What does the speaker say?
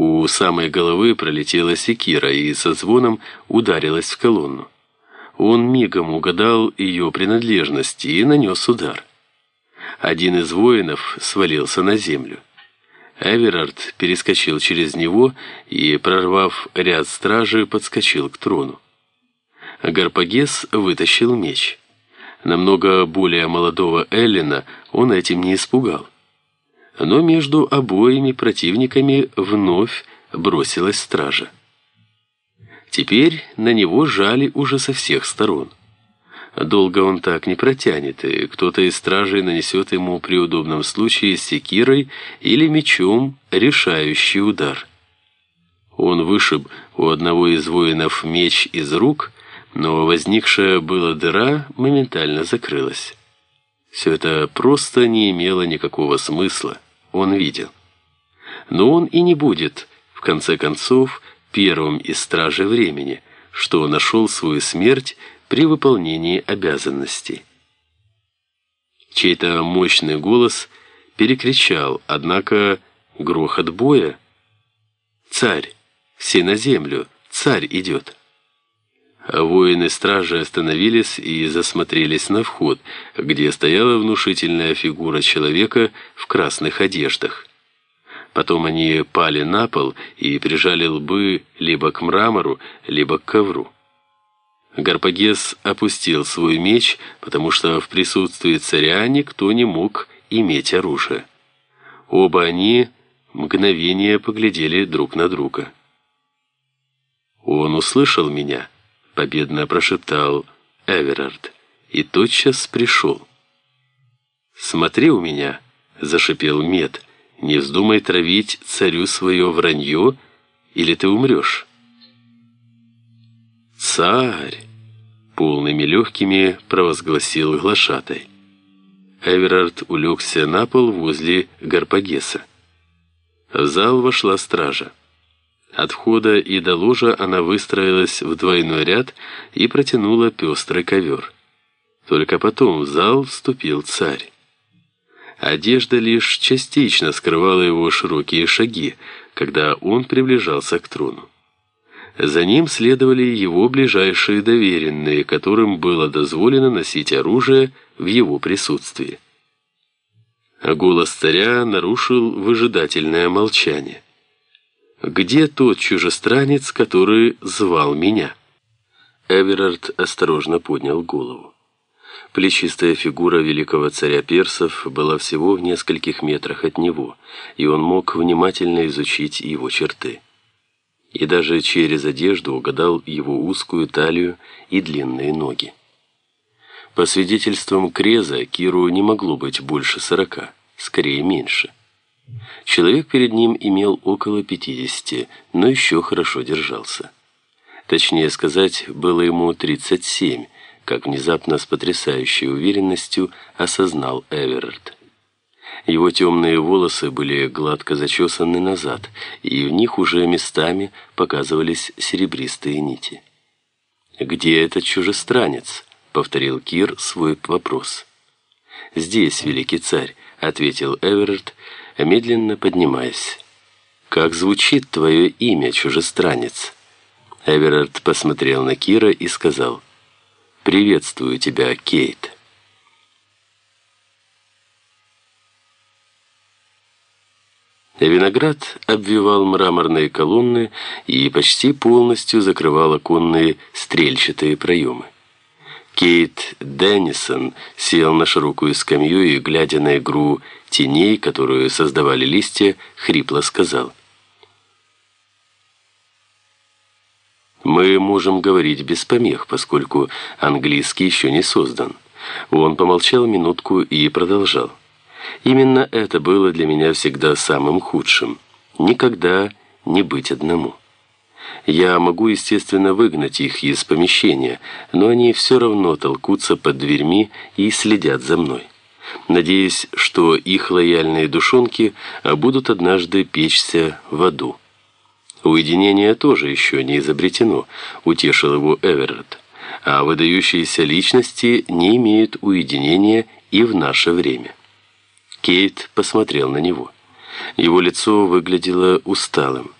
У самой головы пролетела секира и со звоном ударилась в колонну. Он мигом угадал ее принадлежность и нанес удар. Один из воинов свалился на землю. Эверард перескочил через него и, прорвав ряд стражи, подскочил к трону. Гарпагес вытащил меч. Намного более молодого Эллина он этим не испугал. Но между обоими противниками вновь бросилась стража. Теперь на него жали уже со всех сторон. Долго он так не протянет, и кто-то из стражей нанесет ему при удобном случае секирой или мечом решающий удар. Он вышиб у одного из воинов меч из рук, но возникшая была дыра моментально закрылась. Все это просто не имело никакого смысла, он видел. Но он и не будет, в конце концов, первым из стражей времени, что нашел свою смерть при выполнении обязанностей. Чей-то мощный голос перекричал, однако грохот боя. «Царь! Все на землю! Царь идет!» Воины стражи остановились и засмотрелись на вход, где стояла внушительная фигура человека в красных одеждах. Потом они пали на пол и прижали лбы либо к мрамору, либо к ковру. Гарпагес опустил свой меч, потому что в присутствии царя никто не мог иметь оружие. Оба они мгновение поглядели друг на друга. Он услышал меня победно прошептал Эверард, и тотчас пришел. «Смотри у меня», — зашипел Мед, — «не вздумай травить царю свое вранье, или ты умрешь». «Царь!» — полными легкими провозгласил глашатай. Эверард улегся на пол возле Гарпагеса. В зал вошла стража. От входа и до ложа она выстроилась в двойной ряд и протянула пестрый ковер. Только потом в зал вступил царь. Одежда лишь частично скрывала его широкие шаги, когда он приближался к трону. За ним следовали его ближайшие доверенные, которым было дозволено носить оружие в его присутствии. Голос царя нарушил выжидательное молчание. «Где тот чужестранец, который звал меня?» Эверард осторожно поднял голову. Плечистая фигура великого царя персов была всего в нескольких метрах от него, и он мог внимательно изучить его черты. И даже через одежду угадал его узкую талию и длинные ноги. По свидетельствам Креза, Киру не могло быть больше сорока, скорее меньше. Человек перед ним имел около 50, но еще хорошо держался. Точнее сказать, было ему 37, как внезапно с потрясающей уверенностью осознал Эверард. Его темные волосы были гладко зачесаны назад, и в них уже местами показывались серебристые нити. «Где этот чужестранец?» — повторил Кир свой вопрос. «Здесь, великий царь», — ответил Эверард, медленно поднимаясь. «Как звучит твое имя, чужестранец?» Эверард посмотрел на Кира и сказал «Приветствую тебя, Кейт». Виноград обвивал мраморные колонны и почти полностью закрывал оконные стрельчатые проемы. Кейт Деннисон сел на широкую скамью и, глядя на игру теней, которую создавали листья, хрипло сказал. «Мы можем говорить без помех, поскольку английский еще не создан». Он помолчал минутку и продолжал. «Именно это было для меня всегда самым худшим. Никогда не быть одному». Я могу, естественно, выгнать их из помещения, но они все равно толкутся под дверьми и следят за мной. Надеюсь, что их лояльные душонки будут однажды печься в аду. Уединение тоже еще не изобретено, утешил его Эверетт. А выдающиеся личности не имеют уединения и в наше время. Кейт посмотрел на него. Его лицо выглядело усталым.